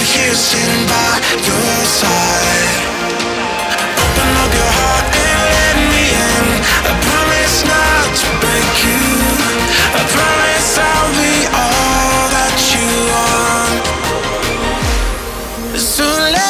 right here standing by your side. Open up your heart and let me in. I promise not to break you. I promise I'll be all that you want. So let.